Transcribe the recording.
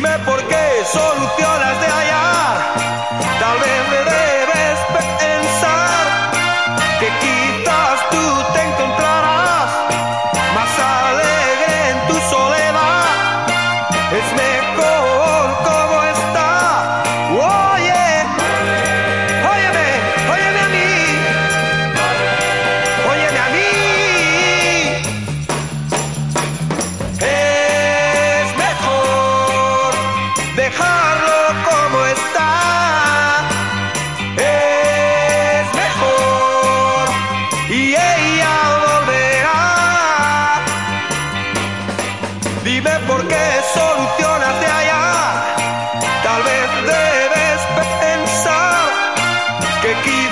Dime por qué solucionas de allá. Tal vez me Dime por qué solucionas de allá. Tal vez debes pensar que quizás.